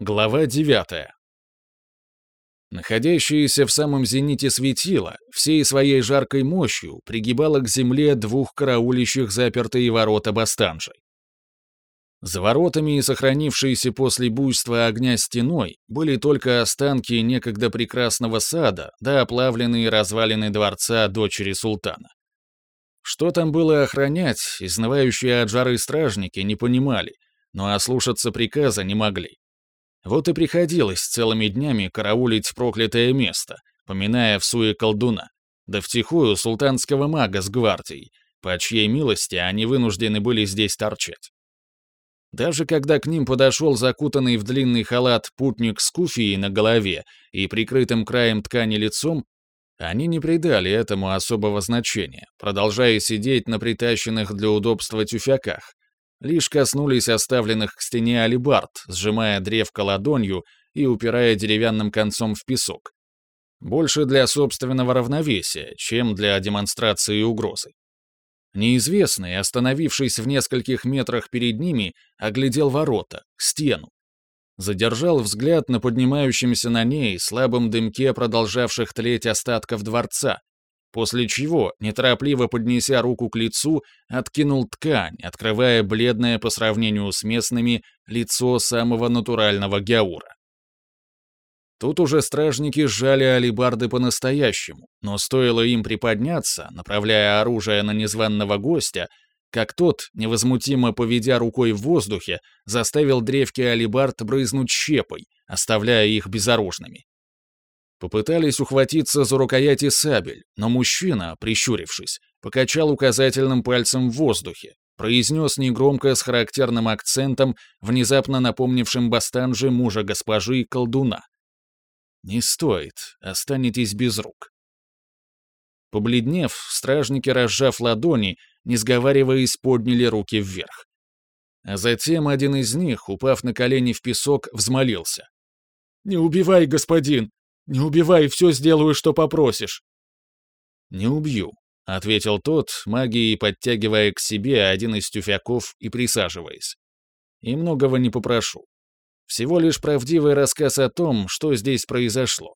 Глава 9. Находящееся в самом зените светило всей своей жаркой мощью пригибало к земле двух караулищих запертые ворота Бастанжей. За воротами и сохранившиеся после буйства огня стеной были только останки некогда прекрасного сада да оплавленные развалины дворца дочери султана. Что там было охранять, изнывающие от жары стражники не понимали, но ослушаться приказа не могли. Вот и приходилось целыми днями караулить проклятое место, поминая в суе колдуна, да втихую султанского мага с гвардией, по чьей милости они вынуждены были здесь торчать. Даже когда к ним подошел закутанный в длинный халат путник с куфией на голове и прикрытым краем ткани лицом, они не придали этому особого значения, продолжая сидеть на притащенных для удобства тюфяках, лишь коснулись оставленных к стене алибард, сжимая древко ладонью и упирая деревянным концом в песок. Больше для собственного равновесия, чем для демонстрации угрозы. Неизвестный, остановившись в нескольких метрах перед ними, оглядел ворота, стену. Задержал взгляд на поднимающемся на ней слабом дымке продолжавших тлеть остатков дворца, после чего, неторопливо поднеся руку к лицу, откинул ткань, открывая бледное по сравнению с местными лицо самого натурального гяура. Тут уже стражники сжали алибарды по-настоящему, но стоило им приподняться, направляя оружие на незваного гостя, как тот, невозмутимо поведя рукой в воздухе, заставил древки алибард брызнуть щепой, оставляя их безоружными. Попытались ухватиться за рукояти сабель, но мужчина, прищурившись, покачал указательным пальцем в воздухе, произнес негромко с характерным акцентом, внезапно напомнившим Бастанже мужа госпожи колдуна. «Не стоит, останетесь без рук». Побледнев, стражники, разжав ладони, не сговариваясь, подняли руки вверх. А затем один из них, упав на колени в песок, взмолился. «Не убивай, господин! Не убивай, все сделаю, что попросишь». «Не убью», — ответил тот, магией подтягивая к себе один из тюфяков и присаживаясь. «И многого не попрошу. Всего лишь правдивый рассказ о том, что здесь произошло.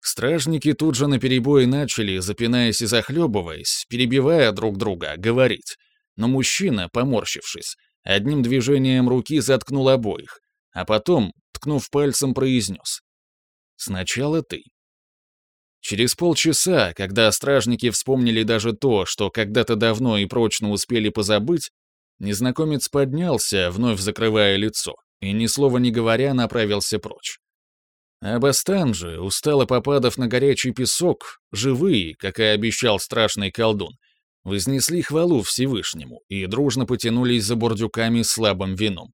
Стражники тут же наперебой начали, запинаясь и захлебываясь, перебивая друг друга, говорить. Но мужчина, поморщившись, одним движением руки заткнул обоих, а потом, ткнув пальцем, произнес. Сначала ты. Через полчаса, когда стражники вспомнили даже то, что когда-то давно и прочно успели позабыть, незнакомец поднялся, вновь закрывая лицо, и ни слова не говоря направился прочь. А Бастан же, устало попадав на горячий песок, живые, как и обещал страшный колдун, вознесли хвалу Всевышнему и дружно потянулись за бурдюками слабым вином.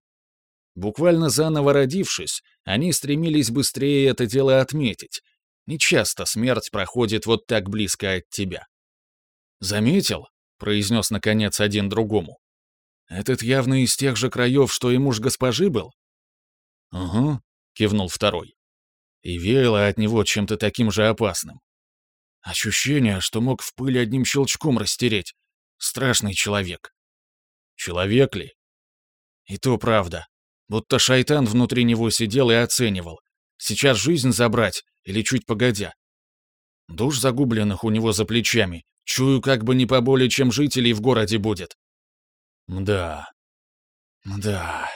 Буквально заново родившись, они стремились быстрее это дело отметить. Нечасто смерть проходит вот так близко от тебя. «Заметил?» — произнес наконец один другому. «Этот явно из тех же краев, что и муж госпожи был?» «Угу», — кивнул второй. И веяло от него чем-то таким же опасным. Ощущение, что мог в пыль одним щелчком растереть. Страшный человек. Человек ли? И то правда. Будто шайтан внутри него сидел и оценивал. Сейчас жизнь забрать или чуть погодя. Душ загубленных у него за плечами. Чую, как бы не поболее, чем жителей в городе будет. Мда. Мда.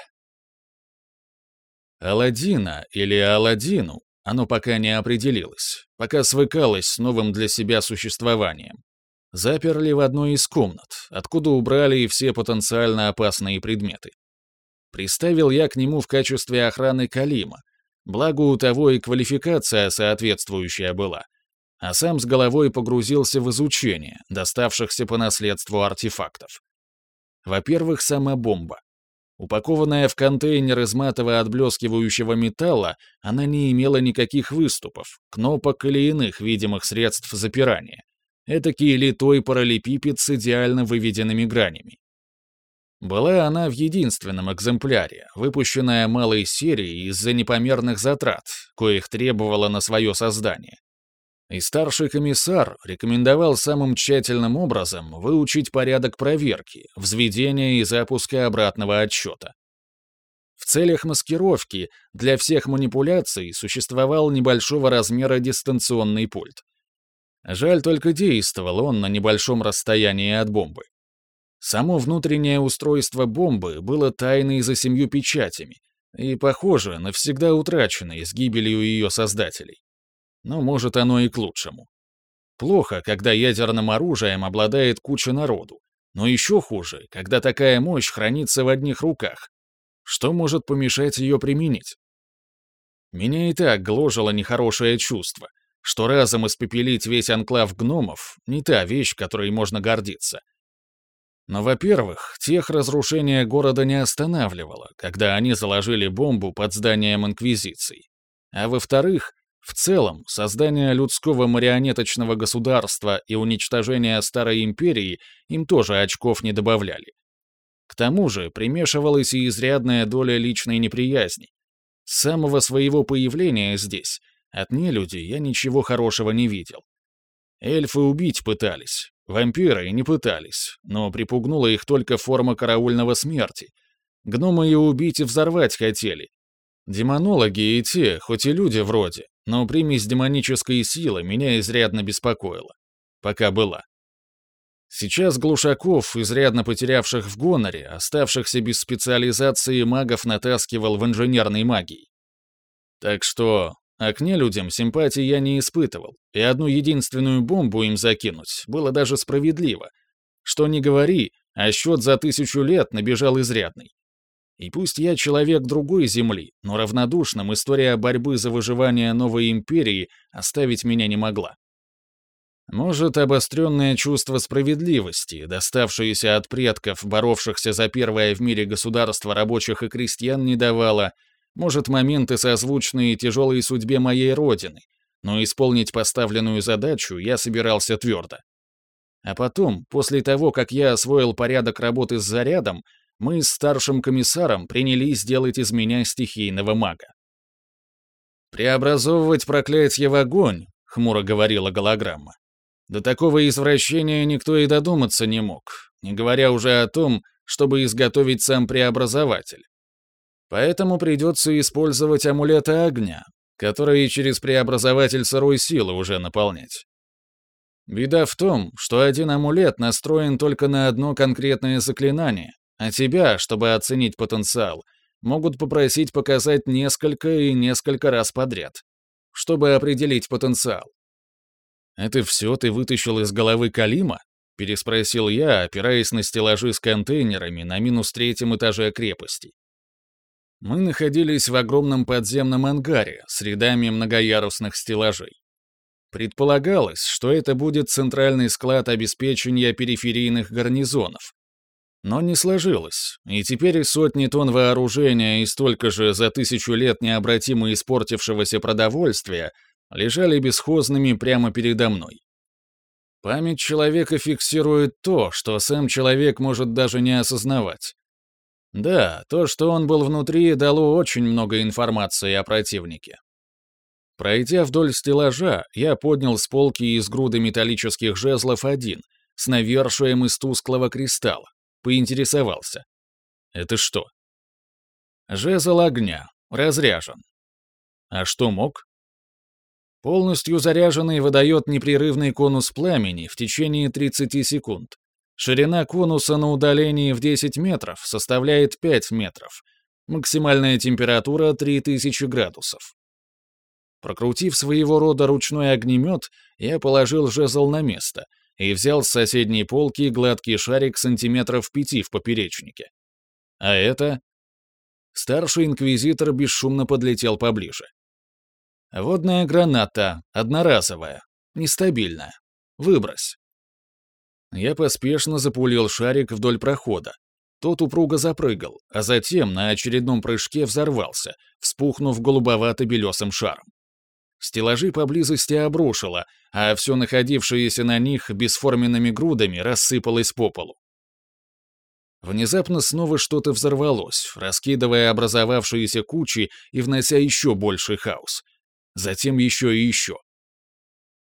Аладдина или Аладдину, оно пока не определилось, пока свыкалось с новым для себя существованием. Заперли в одной из комнат, откуда убрали все потенциально опасные предметы. Приставил я к нему в качестве охраны Калима, благо у того и квалификация соответствующая была, а сам с головой погрузился в изучение доставшихся по наследству артефактов. Во-первых, сама бомба. Упакованная в контейнер из матово отблескивающего металла, она не имела никаких выступов, кнопок или иных видимых средств запирания. Этакий литой параллелепипед с идеально выведенными гранями. Была она в единственном экземпляре, выпущенная малой серией из-за непомерных затрат, коих требовала на свое создание. И старший комиссар рекомендовал самым тщательным образом выучить порядок проверки, взведения и запуска обратного отсчета. В целях маскировки для всех манипуляций существовал небольшого размера дистанционный пульт. Жаль только действовал он на небольшом расстоянии от бомбы. Само внутреннее устройство бомбы было тайной за семью печатями и, похоже, навсегда утраченной с гибелью ее создателей. Но может оно и к лучшему. Плохо, когда ядерным оружием обладает куча народу, но еще хуже, когда такая мощь хранится в одних руках. Что может помешать ее применить? Меня и так гложило нехорошее чувство, что разом испепелить весь анклав гномов — не та вещь, которой можно гордиться. Но, во-первых, тех разрушения города не останавливало, когда они заложили бомбу под зданием Инквизиции. А во-вторых, в целом, создание людского марионеточного государства и уничтожение Старой Империи им тоже очков не добавляли. К тому же примешивалась и изрядная доля личной неприязни. С самого своего появления здесь от нелюдей я ничего хорошего не видел. Эльфы убить пытались, вампиры не пытались, но припугнула их только форма караульного смерти. Гномы и убить и взорвать хотели. Демонологи и те, хоть и люди вроде, но примесь демонической силы меня изрядно беспокоила. Пока была. Сейчас глушаков, изрядно потерявших в гоноре, оставшихся без специализации магов натаскивал в инженерной магии. Так что а к нелюдям симпатии я не испытывал, и одну единственную бомбу им закинуть было даже справедливо. Что не говори, а счет за тысячу лет набежал изрядный. И пусть я человек другой земли, но равнодушным история борьбы за выживание новой империи оставить меня не могла. Может, обостренное чувство справедливости, доставшееся от предков, боровшихся за первое в мире государство рабочих и крестьян, не давало, может, моменты созвучные тяжелой судьбе моей родины, но исполнить поставленную задачу я собирался твердо. А потом, после того, как я освоил порядок работы с зарядом, мы с старшим комиссаром принялись делать из меня стихийного мага. «Преобразовывать проклятие в огонь», — хмуро говорила голограмма. До такого извращения никто и додуматься не мог, не говоря уже о том, чтобы изготовить сам преобразователь. Поэтому придется использовать амулеты огня, которые через преобразователь сырой силы уже наполнять. Беда в том, что один амулет настроен только на одно конкретное заклинание, а тебя, чтобы оценить потенциал, могут попросить показать несколько и несколько раз подряд, чтобы определить потенциал. «Это все ты вытащил из головы Калима?» — переспросил я, опираясь на стеллажи с контейнерами на минус третьем этаже крепости. Мы находились в огромном подземном ангаре с рядами многоярусных стеллажей. Предполагалось, что это будет центральный склад обеспечения периферийных гарнизонов. Но не сложилось, и теперь сотни тонн вооружения и столько же за тысячу лет необратимо испортившегося продовольствия лежали бесхозными прямо передо мной. Память человека фиксирует то, что сам человек может даже не осознавать. Да, то, что он был внутри, дало очень много информации о противнике. Пройдя вдоль стеллажа, я поднял с полки из груды металлических жезлов один, с навершием из тусклого кристалла, поинтересовался. Это что? Жезл огня, разряжен. А что мог? Полностью заряженный выдает непрерывный конус пламени в течение 30 секунд. Ширина конуса на удалении в 10 метров составляет 5 метров. Максимальная температура 3000 градусов. Прокрутив своего рода ручной огнемет, я положил жезл на место и взял с соседней полки гладкий шарик сантиметров пяти в поперечнике. А это... Старший инквизитор бесшумно подлетел поближе. Водная граната, одноразовая, нестабильная. Выбрось. Я поспешно запулил шарик вдоль прохода. Тот упруго запрыгал, а затем на очередном прыжке взорвался, вспухнув голубовато-белесым шаром. Стеллажи поблизости обрушило, а все находившееся на них бесформенными грудами рассыпалось по полу. Внезапно снова что-то взорвалось, раскидывая образовавшиеся кучи и внося еще больший хаос. Затем еще и еще.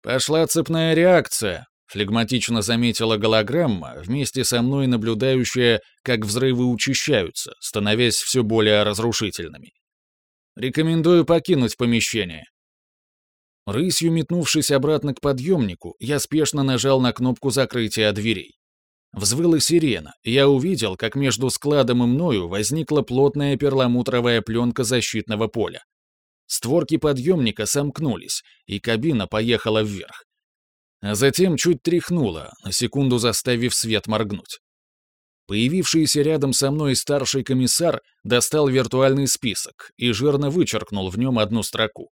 «Пошла цепная реакция», флегматично заметила голограмма, вместе со мной наблюдающая, как взрывы учащаются, становясь все более разрушительными. Рекомендую покинуть помещение. Рысью метнувшись обратно к подъемнику, я спешно нажал на кнопку закрытия дверей. Взвыла сирена, и я увидел, как между складом и мною возникла плотная перламутровая пленка защитного поля. Створки подъемника сомкнулись, и кабина поехала вверх. А затем чуть тряхнула, на секунду заставив свет моргнуть. Появившийся рядом со мной старший комиссар достал виртуальный список и жирно вычеркнул в нем одну строку.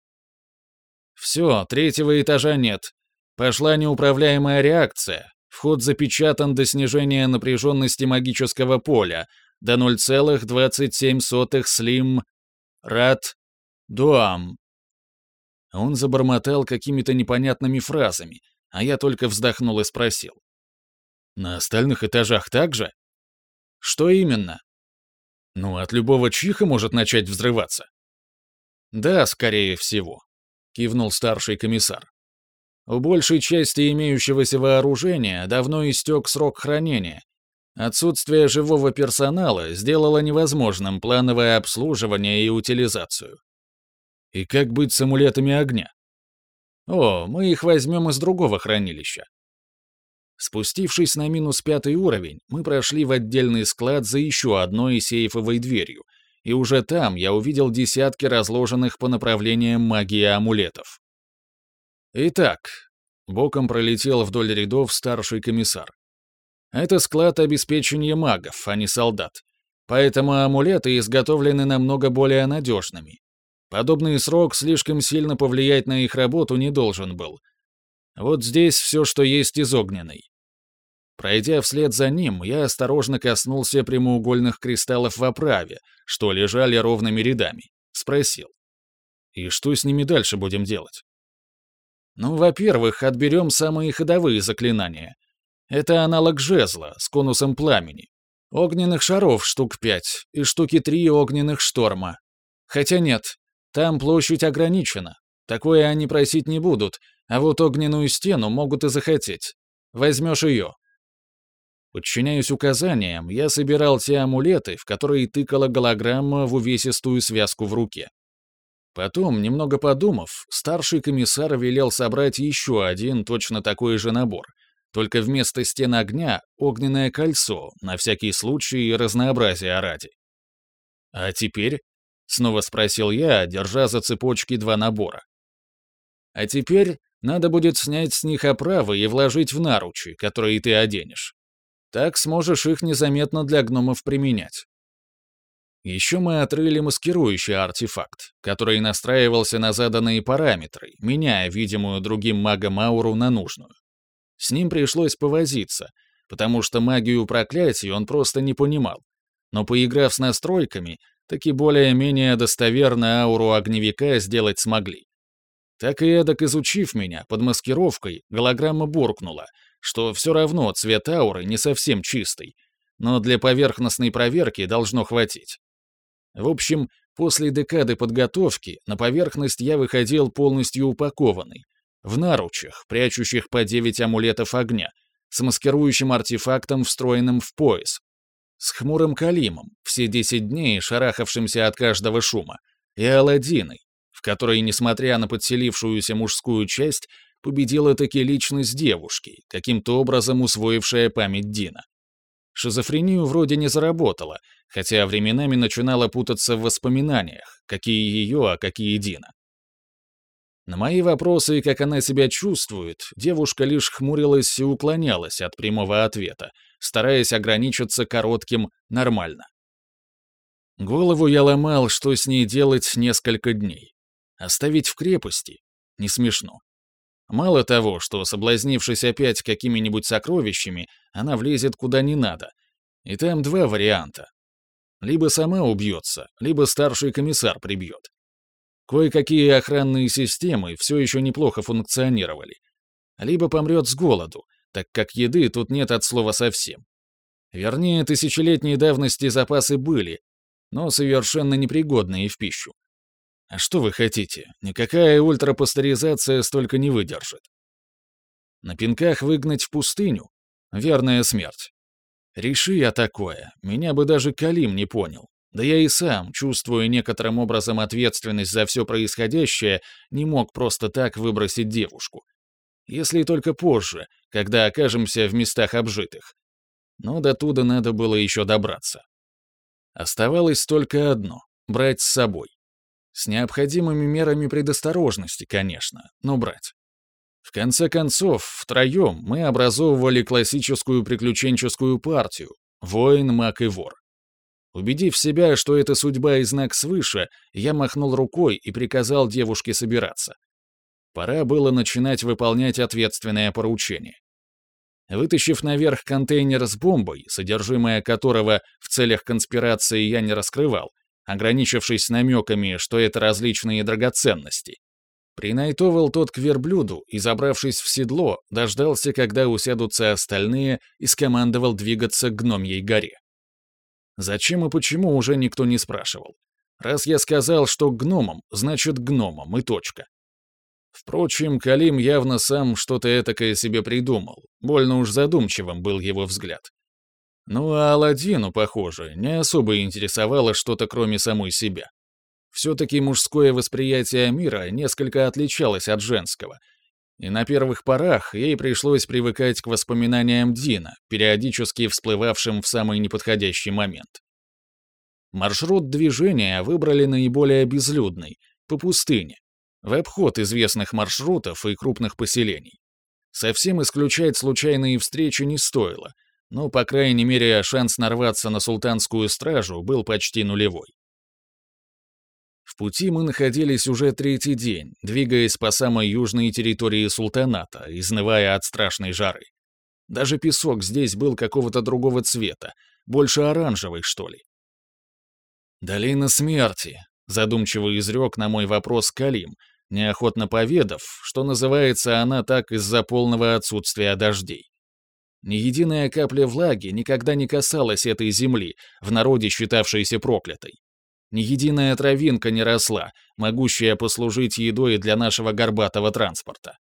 «Все, третьего этажа нет. Пошла неуправляемая реакция. Вход запечатан до снижения напряженности магического поля до 0,27 слим... Рад... Дуам. Он забормотал какими-то непонятными фразами, а я только вздохнул и спросил. На остальных этажах так же? Что именно? Ну, от любого чиха может начать взрываться. Да, скорее всего, кивнул старший комиссар. У большей части имеющегося вооружения давно истек срок хранения. Отсутствие живого персонала сделало невозможным плановое обслуживание и утилизацию. И как быть с амулетами огня? О, мы их возьмем из другого хранилища. Спустившись на минус пятый уровень, мы прошли в отдельный склад за еще одной сейфовой дверью, и уже там я увидел десятки разложенных по направлениям магии амулетов. Итак, боком пролетел вдоль рядов старший комиссар. Это склад обеспечения магов, а не солдат. Поэтому амулеты изготовлены намного более надежными. Подобный срок слишком сильно повлиять на их работу не должен был. Вот здесь все, что есть из огненной. Пройдя вслед за ним, я осторожно коснулся прямоугольных кристаллов в оправе, что лежали ровными рядами. Спросил. И что с ними дальше будем делать? Ну, во-первых, отберем самые ходовые заклинания. Это аналог жезла с конусом пламени. Огненных шаров штук пять и штуки три огненных шторма. Хотя нет, там площадь ограничена. Такое они просить не будут, а вот огненную стену могут и захотеть. Возьмешь ее. Подчиняясь указаниям, я собирал те амулеты, в которые тыкала голограмма в увесистую связку в руке. Потом, немного подумав, старший комиссар велел собрать еще один точно такой же набор, только вместо стен огня — огненное кольцо, на всякий случай и разнообразие ради. А теперь — снова спросил я, держа за цепочки два набора. «А теперь надо будет снять с них оправы и вложить в наручи, которые ты оденешь. Так сможешь их незаметно для гномов применять». Еще мы отрыли маскирующий артефакт, который настраивался на заданные параметры, меняя видимую другим магом ауру на нужную. С ним пришлось повозиться, потому что магию проклятий он просто не понимал. Но поиграв с настройками, таки более-менее достоверно ауру огневика сделать смогли. Так и эдак изучив меня под маскировкой, голограмма буркнула, что все равно цвет ауры не совсем чистый, но для поверхностной проверки должно хватить. В общем, после декады подготовки на поверхность я выходил полностью упакованный, в наручах, прячущих по 9 амулетов огня, с маскирующим артефактом, встроенным в пояс, с хмурым Калимом, все десять дней шарахавшимся от каждого шума, и Аладдиной, в которой, несмотря на подселившуюся мужскую часть, победила таки личность девушки, каким-то образом усвоившая память Дина. Шизофрению вроде не заработала, хотя временами начинала путаться в воспоминаниях, какие ее, а какие Дина. На мои вопросы, как она себя чувствует, девушка лишь хмурилась и уклонялась от прямого ответа, стараясь ограничиться коротким «нормально». Голову я ломал, что с ней делать несколько дней. Оставить в крепости? Не смешно. Мало того, что, соблазнившись опять какими-нибудь сокровищами, она влезет куда не надо. И там два варианта. Либо сама убьется, либо старший комиссар прибьет. Кое-какие охранные системы все еще неплохо функционировали. Либо помрет с голоду, так как еды тут нет от слова совсем. Вернее, тысячелетней давности запасы были, но совершенно непригодные в пищу. А что вы хотите? Никакая ультрапастеризация столько не выдержит. На пинках выгнать в пустыню? Верная смерть. Реши я такое, меня бы даже Калим не понял. Да я и сам, чувствуя некоторым образом ответственность за все происходящее, не мог просто так выбросить девушку. Если только позже, когда окажемся в местах обжитых. Но до туда надо было еще добраться. Оставалось только одно — брать с собой. С необходимыми мерами предосторожности, конечно, но брать. В конце концов, втроем мы образовывали классическую приключенческую партию — воин, маг и вор. Убедив себя, что это судьба и знак свыше, я махнул рукой и приказал девушке собираться. Пора было начинать выполнять ответственное поручение. Вытащив наверх контейнер с бомбой, содержимое которого в целях конспирации я не раскрывал, ограничившись намеками, что это различные драгоценности, принайтовал тот к верблюду и, забравшись в седло, дождался, когда усядутся остальные, и скомандовал двигаться к гномьей горе. Зачем и почему уже никто не спрашивал. Раз я сказал, что гномом, значит гномом, и точка. Впрочем, Калим явно сам что-то этакое себе придумал, больно уж задумчивым был его взгляд. Ну а Аладдину, похоже, не особо интересовало что-то кроме самой себя. Все-таки мужское восприятие мира несколько отличалось от женского — и на первых порах ей пришлось привыкать к воспоминаниям Дина, периодически всплывавшим в самый неподходящий момент. Маршрут движения выбрали наиболее безлюдный, по пустыне, в обход известных маршрутов и крупных поселений. Совсем исключать случайные встречи не стоило, но, по крайней мере, шанс нарваться на султанскую стражу был почти нулевой. В пути мы находились уже третий день, двигаясь по самой южной территории султаната, изнывая от страшной жары. Даже песок здесь был какого-то другого цвета, больше оранжевый, что ли. «Долина смерти», — задумчиво изрек на мой вопрос Калим, неохотно поведав, что называется она так из-за полного отсутствия дождей. Ни единая капля влаги никогда не касалась этой земли, в народе считавшейся проклятой. Ни единая травинка не росла, могущая послужить едой для нашего горбатого транспорта.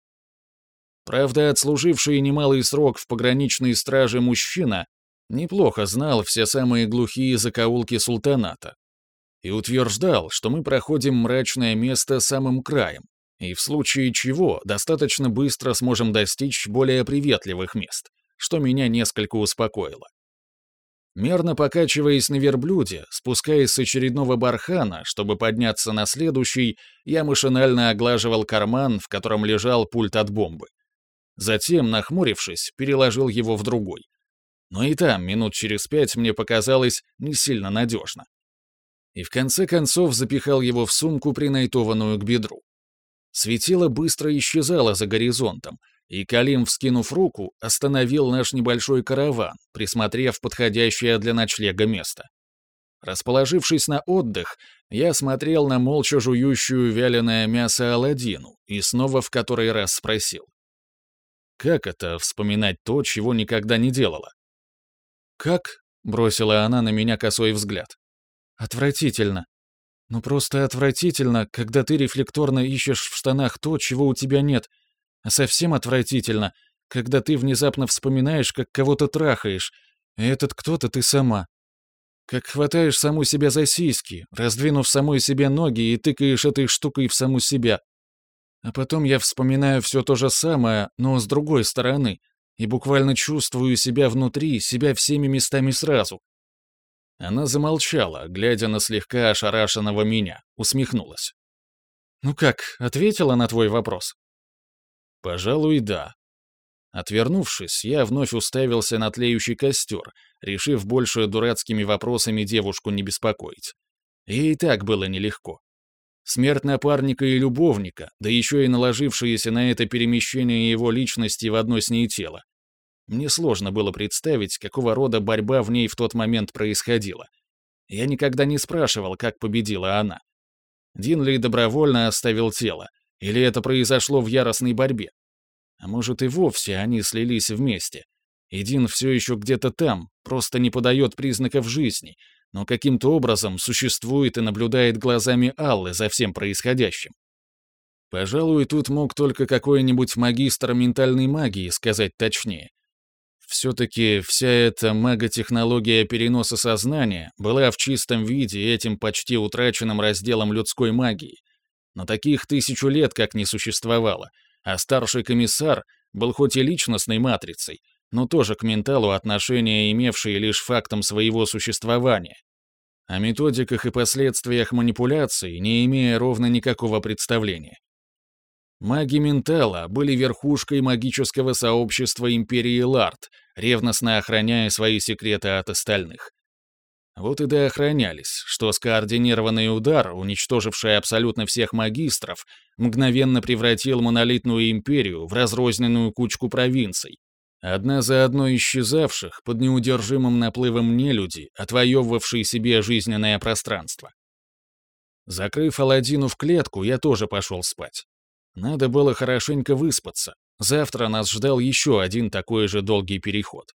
Правда, отслуживший немалый срок в пограничной страже мужчина неплохо знал все самые глухие закоулки султаната и утверждал, что мы проходим мрачное место самым краем, и в случае чего достаточно быстро сможем достичь более приветливых мест, что меня несколько успокоило. Мерно покачиваясь на верблюде, спускаясь с очередного бархана, чтобы подняться на следующий, я машинально оглаживал карман, в котором лежал пульт от бомбы. Затем, нахмурившись, переложил его в другой. Но и там минут через пять мне показалось не сильно надежно. И в конце концов запихал его в сумку, принайтованную к бедру. Светило быстро исчезало за горизонтом, и Калим, вскинув руку, остановил наш небольшой караван, присмотрев подходящее для ночлега место. Расположившись на отдых, я смотрел на молча жующую вяленое мясо Аладдину и снова в который раз спросил. Как это вспоминать то, чего никогда не делала? «Как?» — бросила она на меня косой взгляд. «Отвратительно. Ну просто отвратительно, когда ты рефлекторно ищешь в штанах то, чего у тебя нет, а совсем отвратительно, когда ты внезапно вспоминаешь, как кого-то трахаешь, и этот кто-то ты сама. Как хватаешь саму себя за сиськи, раздвинув самой себе ноги и тыкаешь этой штукой в саму себя. А потом я вспоминаю все то же самое, но с другой стороны, и буквально чувствую себя внутри, себя всеми местами сразу. Она замолчала, глядя на слегка ошарашенного меня, усмехнулась. «Ну как, ответила на твой вопрос?» Пожалуй, да. Отвернувшись, я вновь уставился на тлеющий костер, решив больше дурацкими вопросами девушку не беспокоить. Ей и так было нелегко. Смерть напарника и любовника, да еще и наложившееся на это перемещение его личности в одно с ней тело. Мне сложно было представить, какого рода борьба в ней в тот момент происходила. Я никогда не спрашивал, как победила она. Дин ли добровольно оставил тело, или это произошло в яростной борьбе? А может и вовсе они слились вместе. Един все еще где-то там, просто не подает признаков жизни, но каким-то образом существует и наблюдает глазами Аллы за всем происходящим. Пожалуй, тут мог только какой-нибудь магистр ментальной магии сказать точнее. Все-таки вся эта маготехнология переноса сознания была в чистом виде этим почти утраченным разделом людской магии. Но таких тысячу лет как не существовало, а старший комиссар был хоть и личностной матрицей, но тоже к менталу отношения имевшие лишь фактом своего существования. О методиках и последствиях манипуляций не имея ровно никакого представления. Маги Ментала были верхушкой магического сообщества Империи Ларт, ревностно охраняя свои секреты от остальных. Вот и доохранялись, что скоординированный удар, уничтоживший абсолютно всех магистров, мгновенно превратил монолитную империю в разрозненную кучку провинций, одна за одной исчезавших под неудержимым наплывом нелюди, отвоевывавшие себе жизненное пространство. Закрыв Аладдину в клетку, я тоже пошел спать. Надо было хорошенько выспаться. Завтра нас ждал еще один такой же долгий переход.